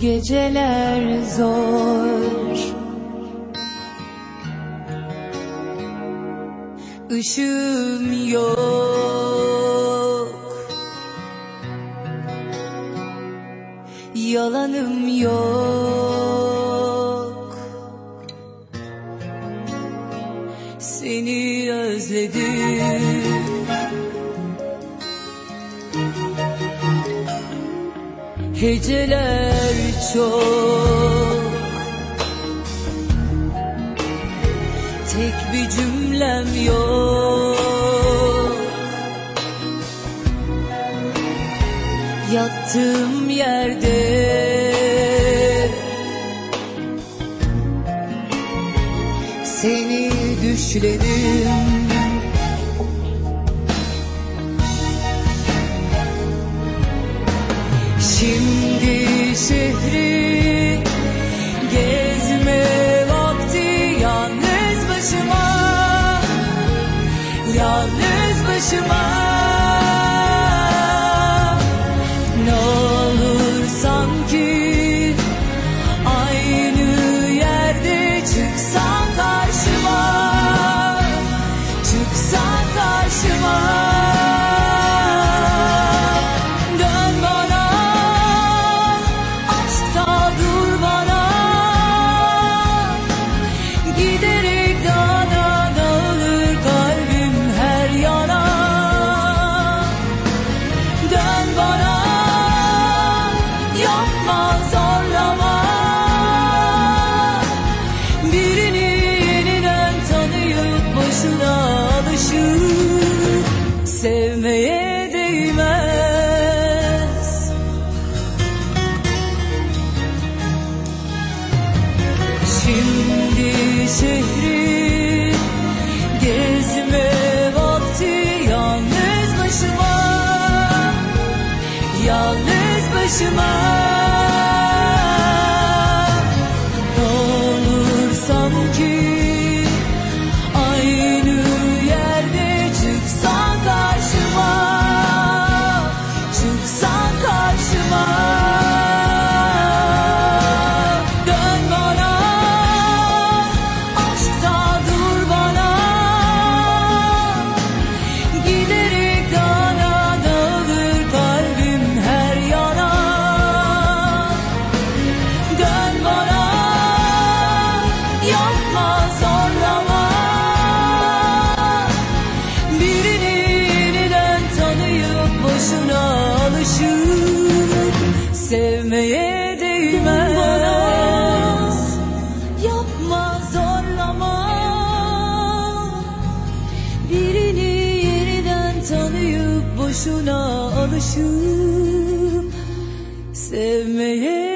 Geceler zor. Işığım yok. Yalanım yok. Seni özledim Heceler çok. Tek bir cümlem yok. Yattığım yerde Seni düşlerim Şimdi şehri gezme vakti yalnız başıma Yalnız başıma Zorlama Birini yeniden tanıyıp başına alışıp Sevmeye değmez. Şimdi şehri gezme vakti yalnız başıma Yalnız başıma zorlama. Birini yeniden tanıyıp boşuna alışıp Sevmeye değmez. Yapma zorlama. Birini yeniden tanıyıp boşuna alışıp Sevmeye